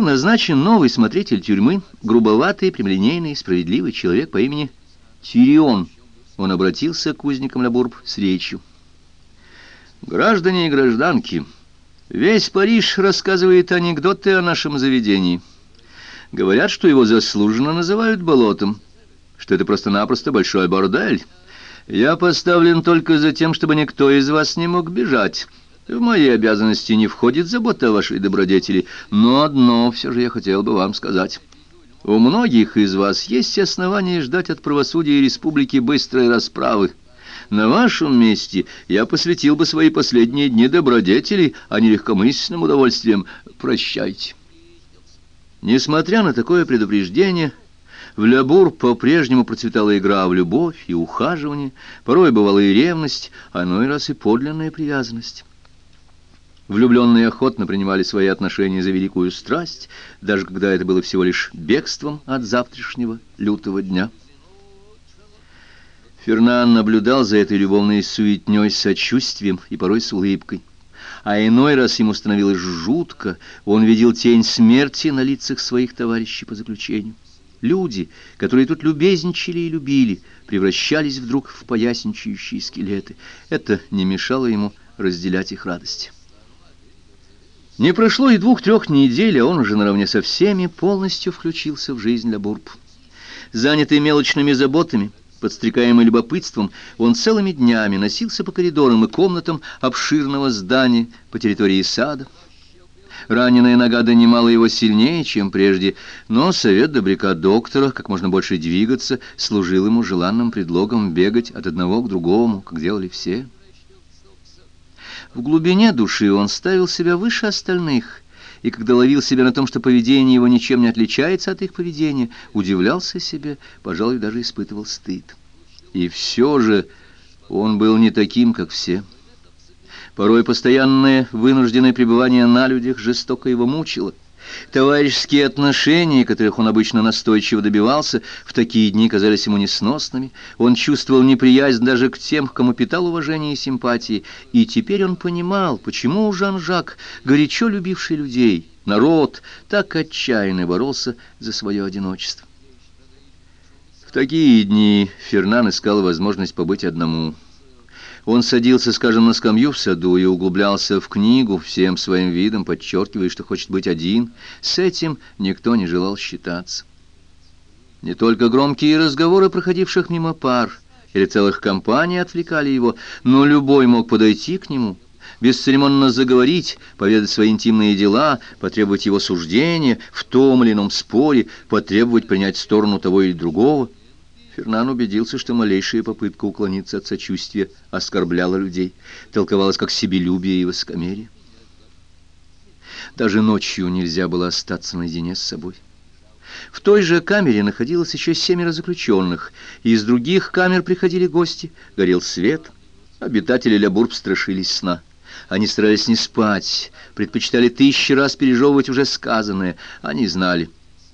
был назначен новый смотритель тюрьмы, грубоватый, прямолинейный, справедливый человек по имени Тирион. Он обратился к узникам Лабурб с речью. «Граждане и гражданки, весь Париж рассказывает анекдоты о нашем заведении. Говорят, что его заслуженно называют болотом, что это просто-напросто большой бордель. Я поставлен только за тем, чтобы никто из вас не мог бежать». В мои обязанности не входит забота о вашей добродетели, но одно все же я хотел бы вам сказать. У многих из вас есть основания ждать от правосудия и республики быстрой расправы. На вашем месте я посвятил бы свои последние дни добродетели, а не легкомысленным удовольствием. Прощайте. Несмотря на такое предупреждение, в Лябур по-прежнему процветала игра в любовь и ухаживание, порой бывала и ревность, а иной раз и подлинная привязанность. Влюбленные охотно принимали свои отношения за великую страсть, даже когда это было всего лишь бегством от завтрашнего лютого дня. Фернан наблюдал за этой любовной суетней с сочувствием и порой с улыбкой. А иной раз ему становилось жутко, он видел тень смерти на лицах своих товарищей по заключению. Люди, которые тут любезничали и любили, превращались вдруг в поясничающие скелеты. Это не мешало ему разделять их радость. Не прошло и двух-трех недель, а он уже наравне со всеми полностью включился в жизнь Лабурб. Занятый мелочными заботами, подстрекаемый любопытством, он целыми днями носился по коридорам и комнатам обширного здания по территории сада. Раненая нога донимала его сильнее, чем прежде, но совет добряка доктора, как можно больше двигаться, служил ему желанным предлогом бегать от одного к другому, как делали все. В глубине души он ставил себя выше остальных, и когда ловил себя на том, что поведение его ничем не отличается от их поведения, удивлялся себе, пожалуй, даже испытывал стыд. И все же он был не таким, как все. Порой постоянное вынужденное пребывание на людях жестоко его мучило. Товарищеские отношения, которых он обычно настойчиво добивался, в такие дни казались ему несносными. Он чувствовал неприязнь даже к тем, кому питал уважение и симпатии. И теперь он понимал, почему Жан-Жак, горячо любивший людей, народ, так отчаянно боролся за свое одиночество. В такие дни Фернан искал возможность побыть одному. Он садился, скажем, на скамью в саду и углублялся в книгу, всем своим видом подчеркивая, что хочет быть один. С этим никто не желал считаться. Не только громкие разговоры проходивших мимо пар или целых компаний отвлекали его, но любой мог подойти к нему, бесцеремонно заговорить, поведать свои интимные дела, потребовать его суждения в том или ином споре, потребовать принять сторону того или другого — Фернан убедился, что малейшая попытка уклониться от сочувствия оскорбляла людей, толковалась как себелюбие и высокомерие. Даже ночью нельзя было остаться наедине с собой. В той же камере находилось еще семеро заключенных, и из других камер приходили гости, горел свет. Обитатели Лябурб страшились сна. Они старались не спать, предпочитали тысячи раз пережевывать уже сказанное. Они знали.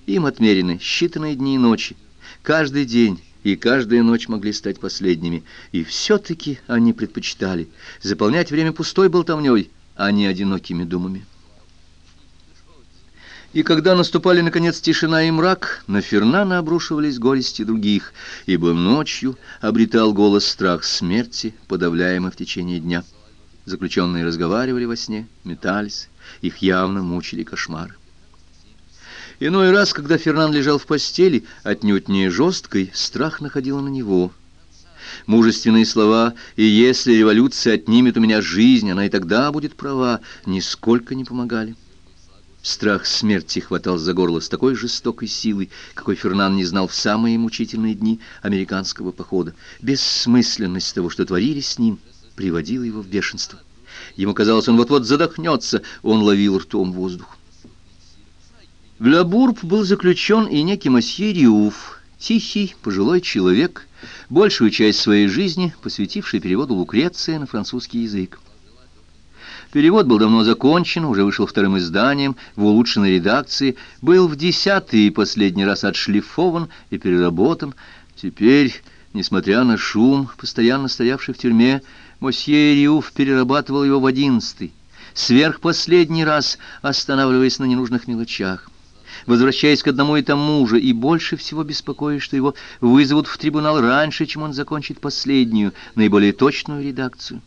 Им отмерены считанные дни и ночи. Каждый день и каждая ночь могли стать последними. И все-таки они предпочитали заполнять время пустой болтовней, а не одинокими думами. И когда наступали, наконец, тишина и мрак, на Фернана обрушивались горести других, ибо ночью обретал голос страх смерти, подавляемый в течение дня. Заключенные разговаривали во сне, метались, их явно мучили кошмары. Иной раз, когда Фернан лежал в постели, отнюдь не жесткой, страх находил на него. Мужественные слова «И если революция отнимет у меня жизнь, она и тогда будет права» нисколько не помогали. Страх смерти хватал за горло с такой жестокой силой, какой Фернан не знал в самые мучительные дни американского похода. Бессмысленность того, что творили с ним, приводила его в бешенство. Ему казалось, он вот-вот задохнется, он ловил ртом воздух. В Лабурб был заключен и некий мосье Риуф, тихий, пожилой человек, большую часть своей жизни посвятивший переводу Лукреции на французский язык. Перевод был давно закончен, уже вышел вторым изданием, в улучшенной редакции, был в десятый и последний раз отшлифован и переработан. Теперь, несмотря на шум, постоянно стоявший в тюрьме, мосье Риуф перерабатывал его в одиннадцатый, сверх последний раз останавливаясь на ненужных мелочах. Возвращаясь к одному и тому же, и больше всего беспокоясь, что его вызовут в трибунал раньше, чем он закончит последнюю, наиболее точную редакцию.